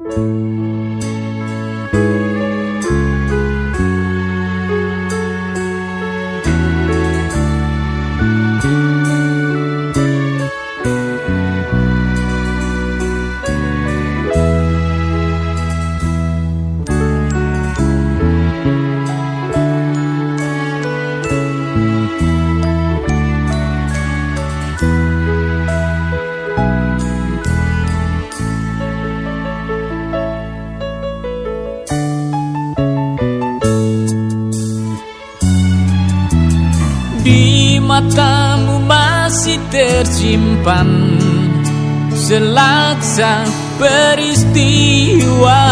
Di tersimpan Selaksa peristiwa.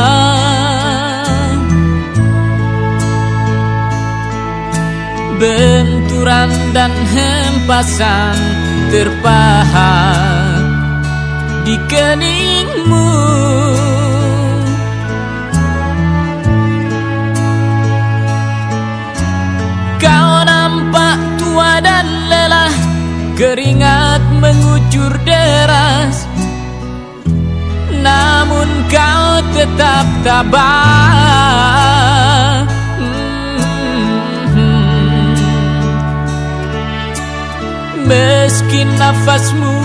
Benturan dan hempasan terpahat Di keningmu. Keringat mengucur deras. Namun kau tetap tabah. Meski nafasmu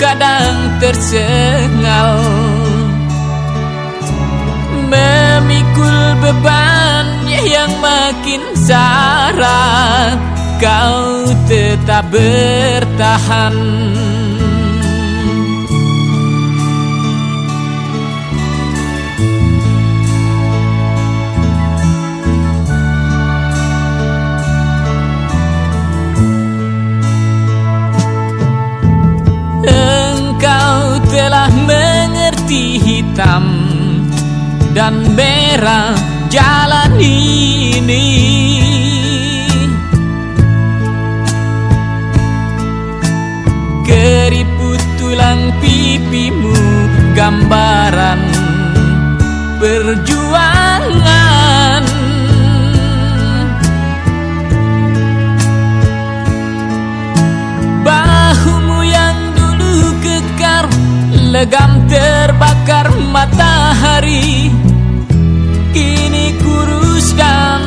kadang tersengal Memikul beban yang makin sarat kau tetap bertahan. Engkau telah mengerti hitam dan merah jalan ini gambaran perjuangan. Bahumu yang dulu kekar legam terbakar matahari kini kurus dan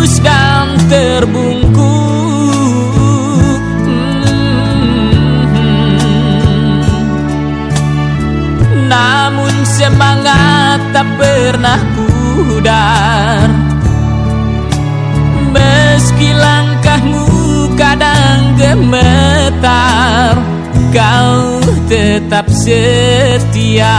dan terbungkus hmm. Namun semangat tak pernah pudar. Meski langkahmu kadang gemetar Kau tetap setia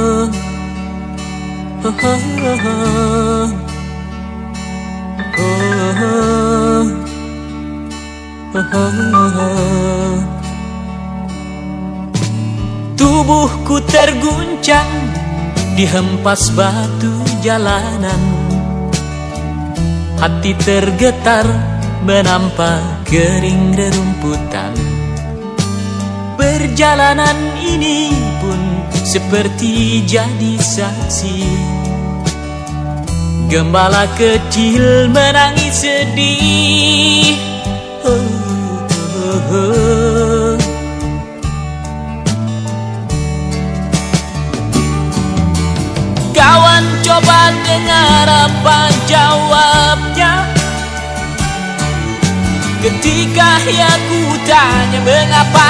Tubuhku terguncang dihempas batu jalanan. Hati tergetar menampak kering rerumputan. Perjalanan ini pun seperti jadi saksi Gembala kecil menangis sedih. Kawan coba dengar apa jawabnya Ketika ya ku tanya mengapa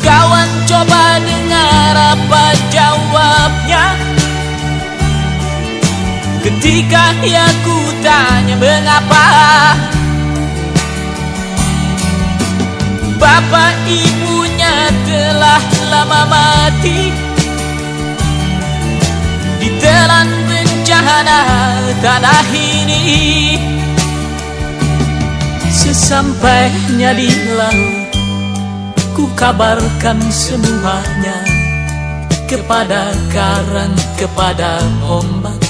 Kawan coba dengar apa jawabnya? Ketika ya ku tanya mengapa? Bapak ibunya telah lama mati. Ditelan bencana tanah ini Sesampainya di laut Ku kabarkan semuanya Kepada karang, kepada ombak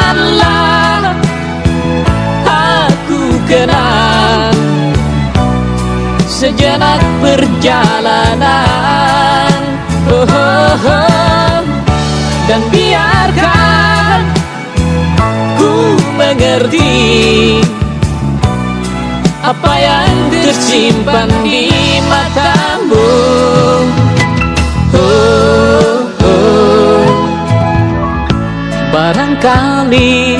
kenang Sejenak perjalanan oh, oh, oh. Dan biarkan ku mengerti Apa yang tersimpan di matamu oh, oh. Barangkali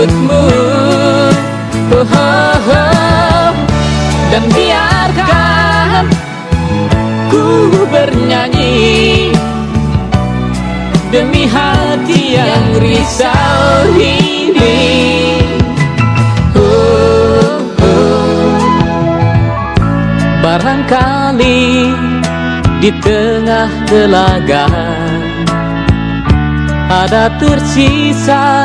Rambutmu oh, oh, oh. Dan biarkan ku bernyanyi Demi hati yang risau ini oh, oh. Barangkali di tengah telaga ada tersisa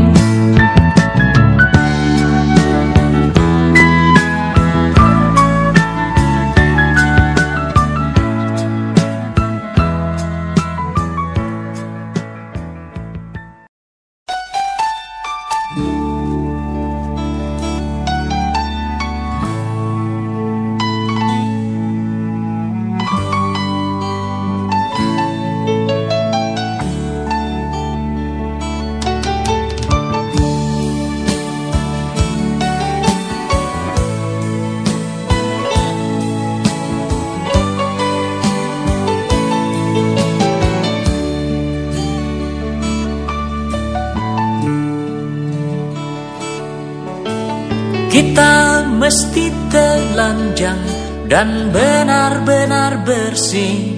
Kita mesti telanjang dan benar-benar bersih.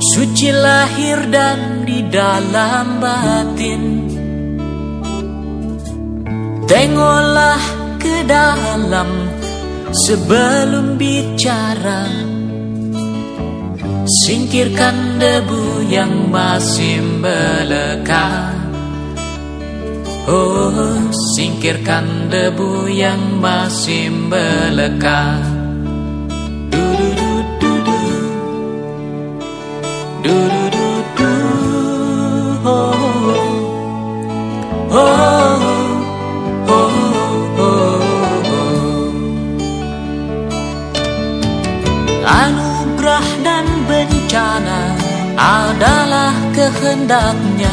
Suci lahir dan di dalam batin. Tengoklah ke dalam sebelum bicara. Singkirkan debu yang masih melekat Oh, singkirkan debu yang masih melekat. Du du du du du. Du du du du. Oh. Oh. Oh. Oh. oh. Anugerah dan bencana adalah kehendaknya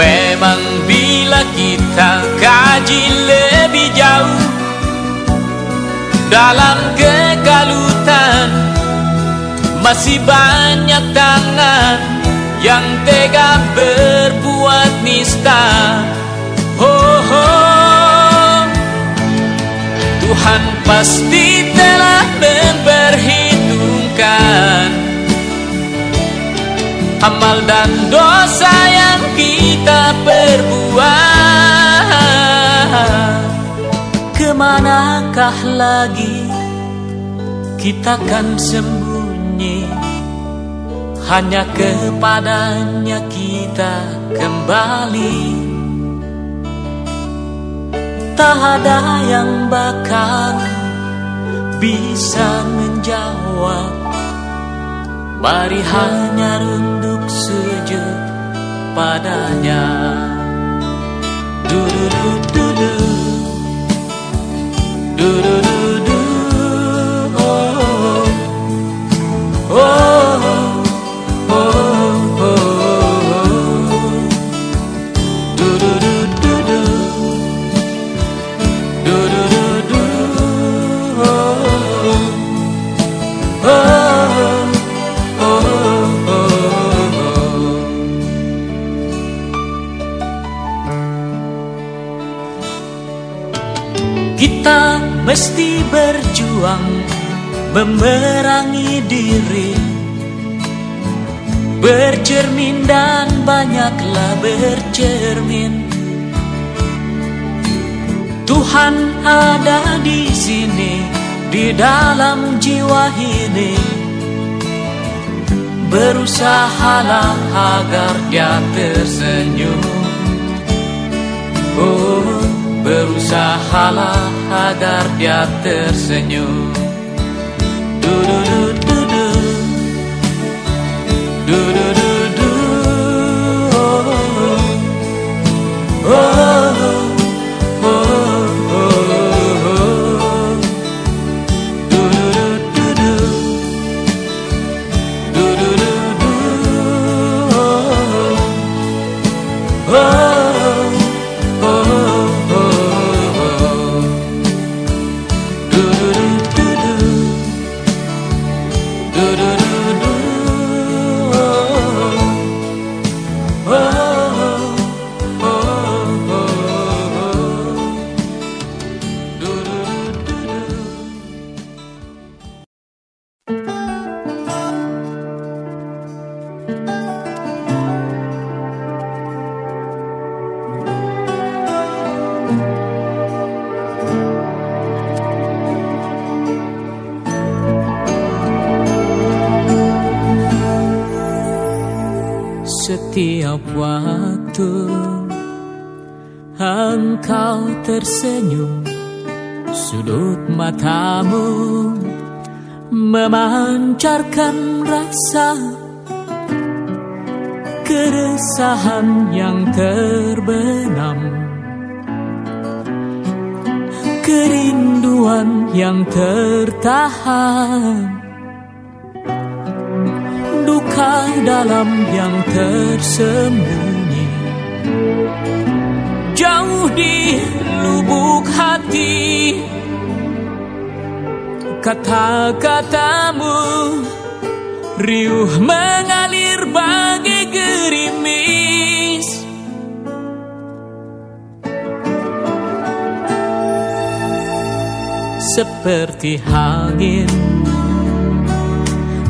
Memang bila kita kaji lebih jauh Dalam kegalutan Masih banyak tangan Yang tega berbuat nista oh, oh. Tuhan pasti telah memperhitungkan amal dan dosa yang Ke manakah lagi kita kan sembunyi? Hanya kepadanya kita kembali. Tak ada yang bakal bisa menjawab. Mari hanya runduk sujud padanya do do mesti berjuang memerangi diri. Bercermin dan banyaklah bercermin. Tuhan ada di sini di dalam jiwa ini. Berusahalah agar dia tersenyum. Oh Berusahalah agar dia tersenyum. Du tertahan Duka dalam yang tersembunyi. Jauh di lubuk hati. Kata-katamu Riuh mengalir Seperti angin.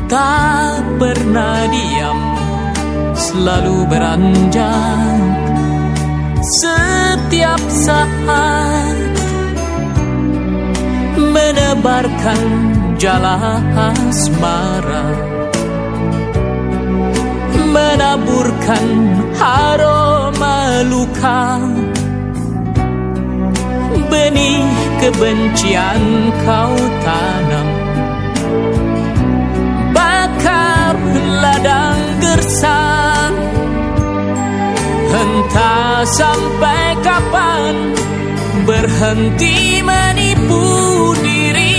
Tak pernah diam Selalu beranjak. Setiap saat Menebarkan jala asmara Menaburkan aroma luka. Benih kebencian kau tanam. Bakar ladang gersang. Entah sampai kapan Berhenti menipu diri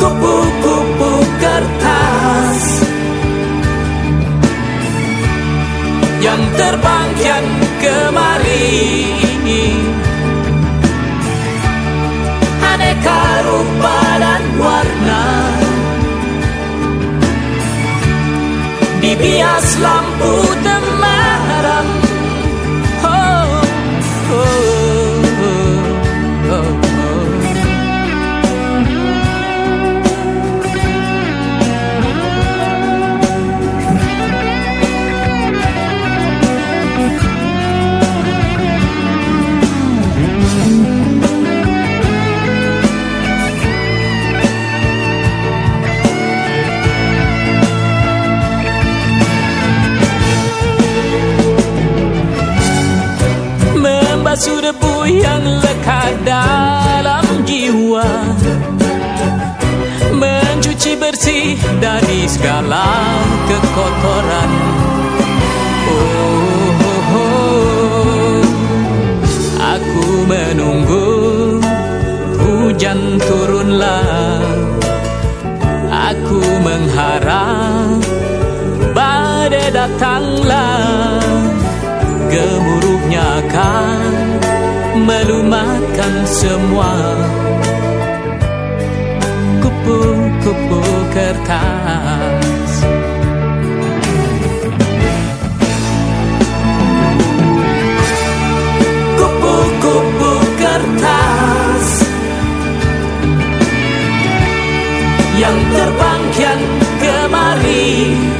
Kupu-kupu kertas Yang terbang kian kemari Aneka rupa dan warna. Dibias lampu temaram Akan melumatkan semua. Kupu-kupu kertas. Kupu-kupu kertas. Yang terbang kian kemari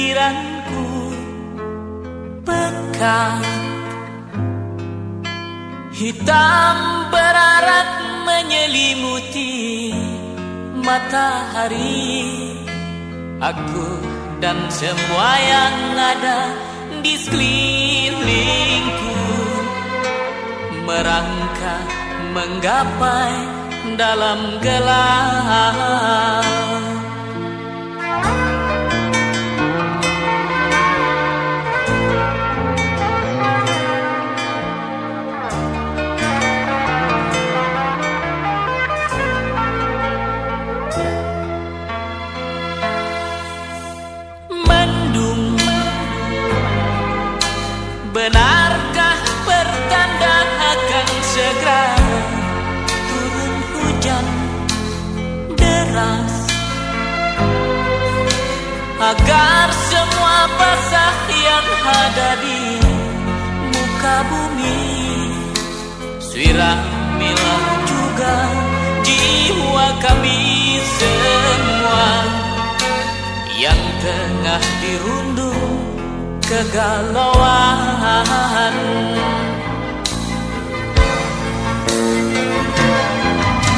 pikiranku pekat. Hitam berarat menyelimuti matahari. Aku dan semua yang ada di sekelilingku Merangkak menggapai dalam gelap. agar semua basah yang ada di muka bumi siramilah juga jiwa kami semua. Yang tengah dirundung kegalauan.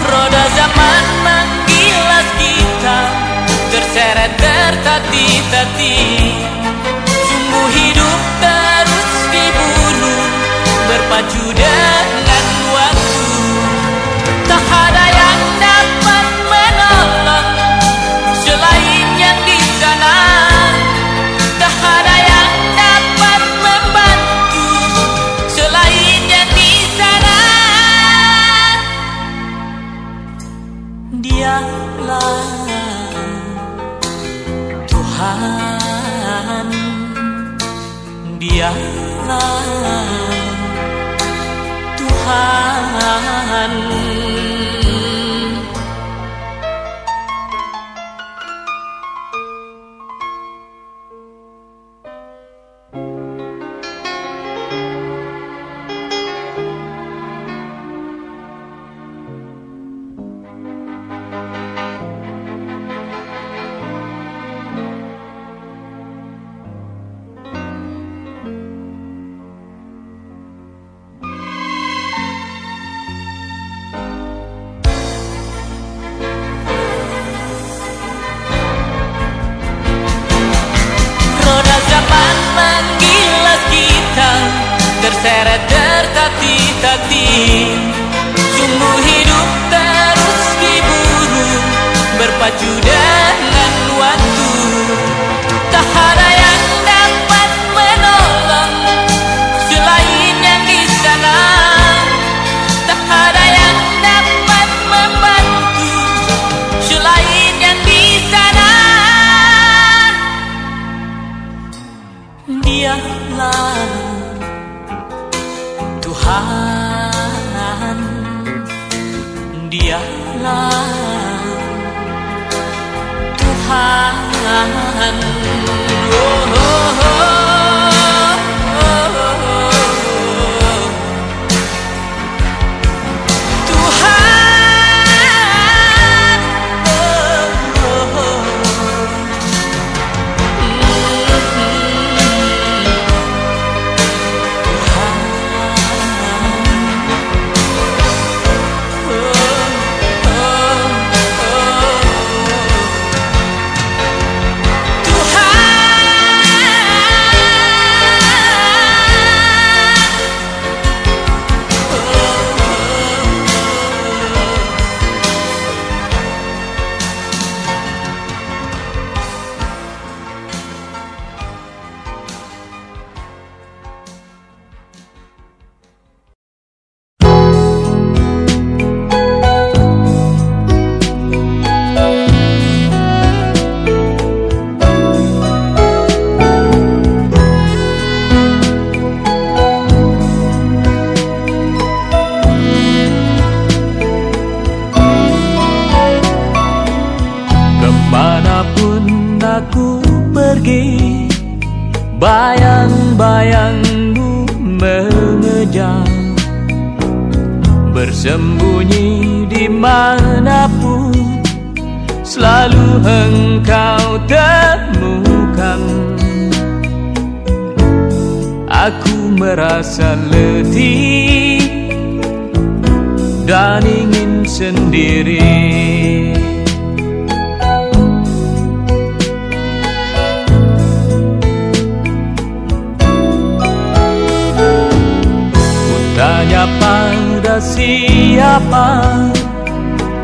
Roda zaman menggilas kita seret tertatih-tatih di mana pun Selalu engkau temukan. Aku merasa letih Dan ingin sendiri. Tanya pada siapa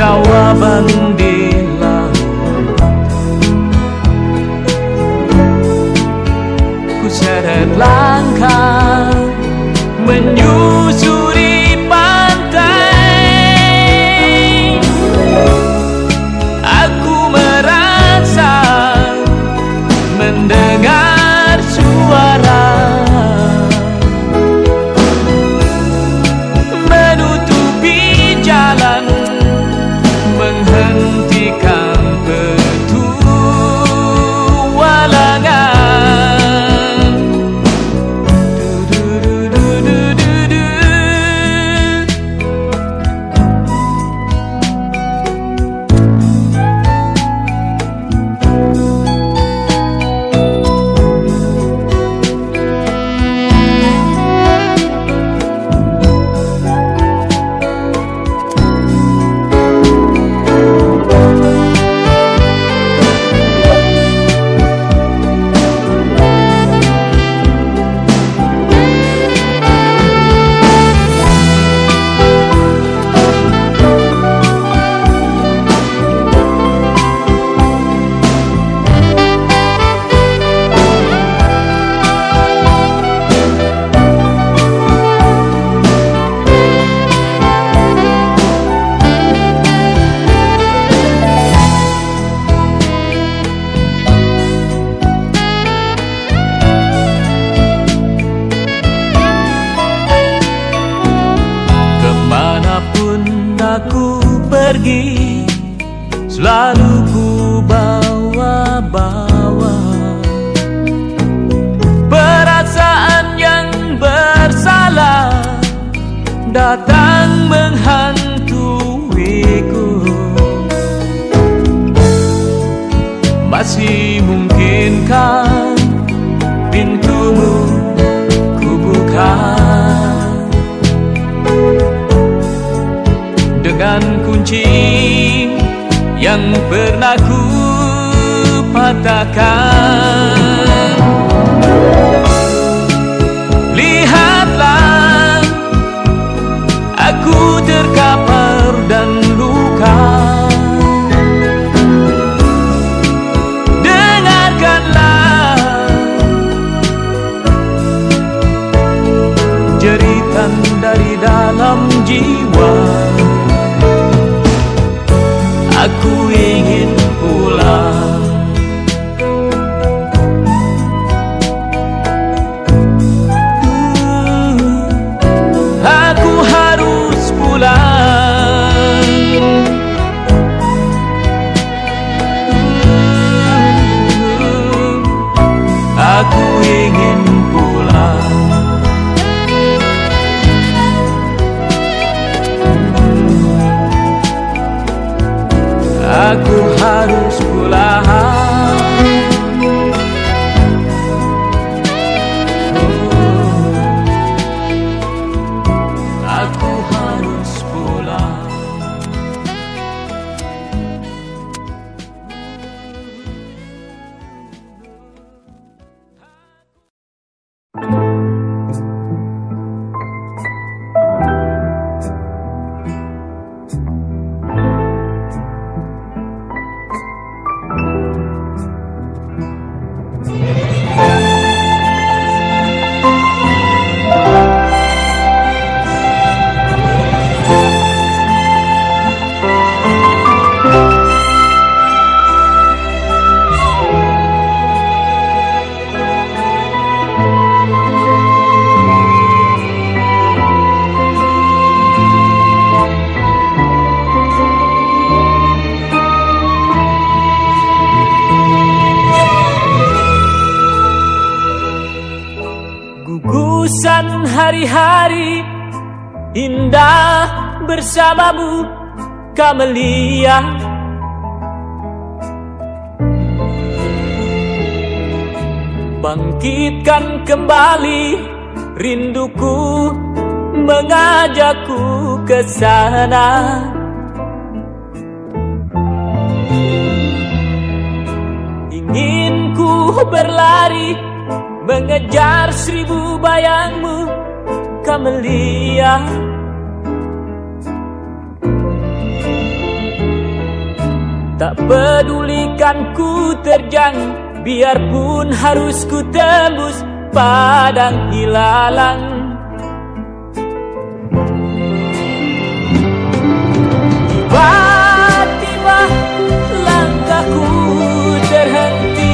jawaban di laut Ku seret langkah pernah ku patahkan. Lihatlah, aku terkapar Bangkitkan kembali rinduku mengajakku ke sana. Ingin ku berlari mengejar seribu bayangmu Kamelia Tak pedulikan ku terjang Biarpun harus ku tembus padang ilalang. Tiba-tiba langkahku terhenti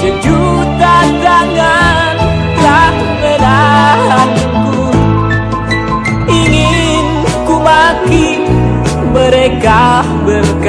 Sejuta tangan telah menahanku. Ingin ku maki mereka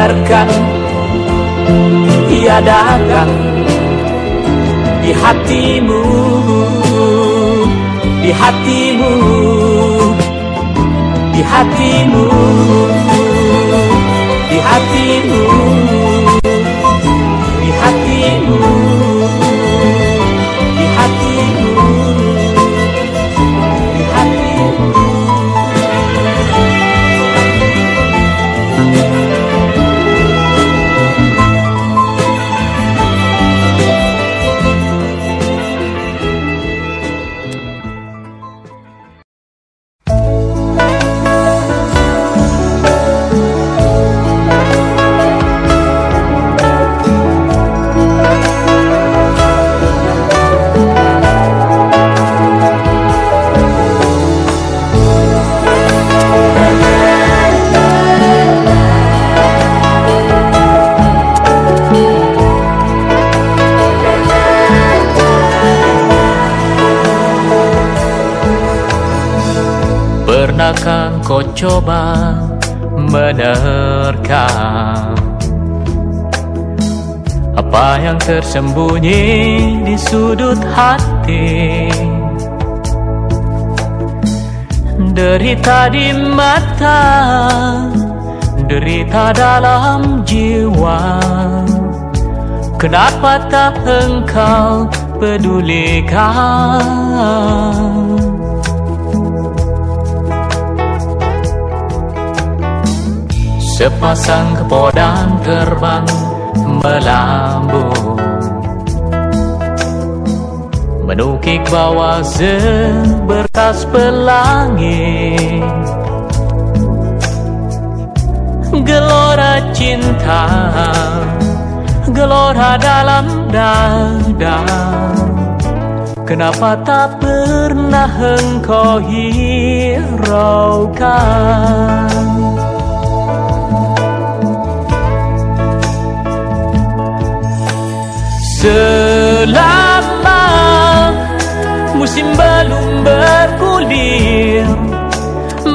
biarkan dia datang Di hatimu Di hatimu Di hatimu Di hatimu tersembunyi di sudut hati. Derita di mata Derita dalam jiwa. Kenapa tak engkau pedulikan? Sepasang kepodan terbang melambung Menukik bawah seberkas pelangi Gelora cinta Gelora dalam dada. Kenapa tak pernah engkau hiraukan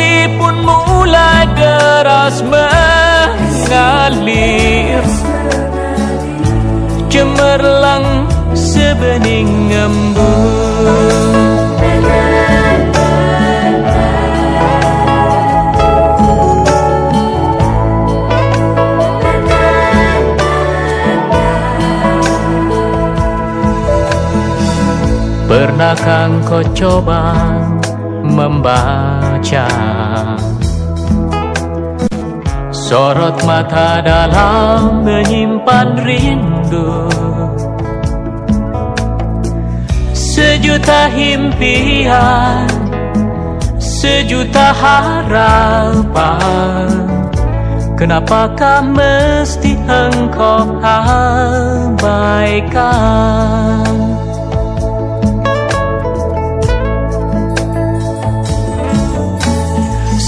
Kasih pun mulai deras mengalir Cemerlang sebening embun. Pernahkah kau coba membaca Sorot mata dalam menyimpan rindu. Sejuta impian Sejuta harapan. Kenapakah mesti engkau abaikan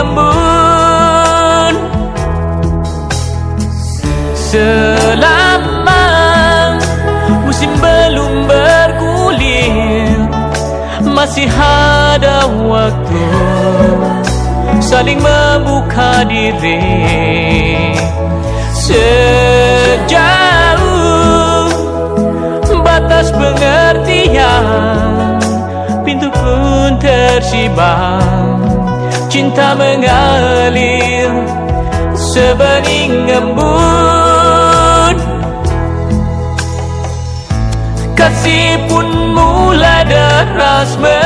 embun Selama musim belum bergulir Masih ada waktu saling membuka diri. Sejauh batas pengertian Pintu pun tersibak Cinta mengalir Sebening embun Kasih pun mulai deras mengalir.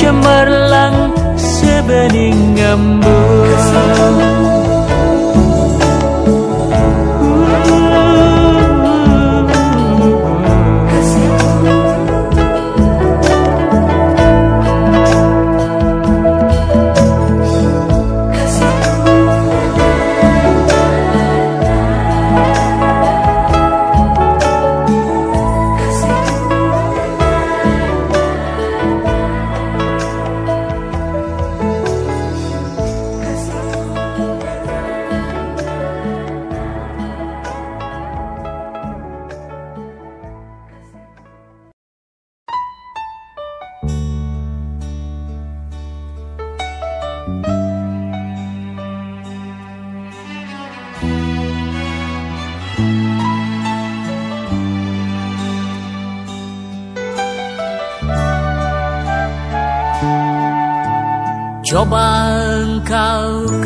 Cemerlang sebening embun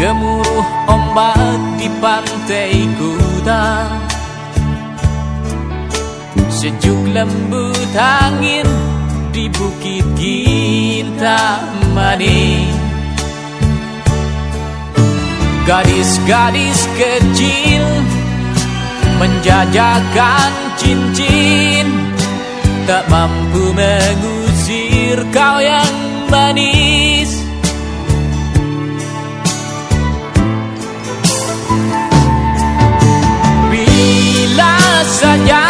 Gemuruh ombak di pantai kuta Sejuk lembut angin di bukit Kintamani Gadis-gadis kecil menjajakan cincin. Tak mampu mengusir kau yang manis saja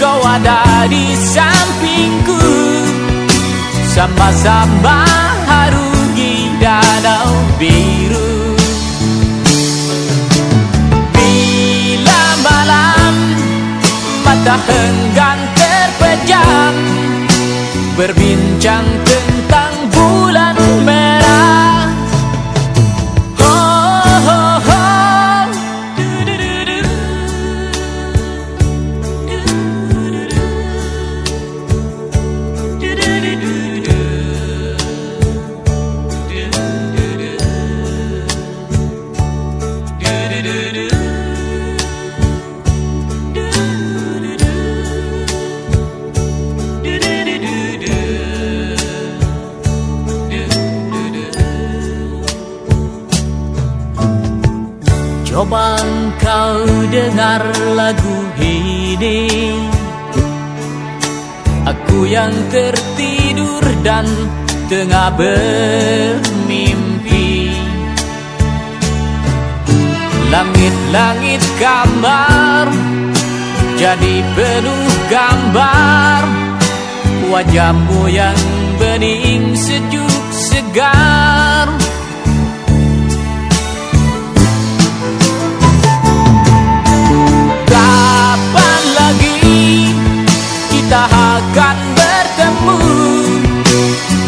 kau ada di sampingku. Sama-sama harungi danau biru. Bila malam mata henggan terpejam Berbincang tentang bulan dengar lagu ini. Aku yang tertidur dan tengah bermimpi. Langit-langit kamar Jadi penuh gambar. Wajahmu yang bening sejuk segar Kapan lagi kita akan bertemu?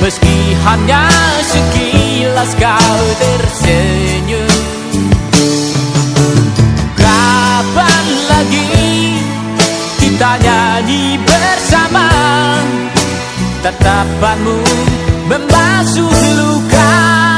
Meski hanya sekilas kau tersenyum. Kapan lagi kita nyanyi bersama? Tatapanmu membasuh luka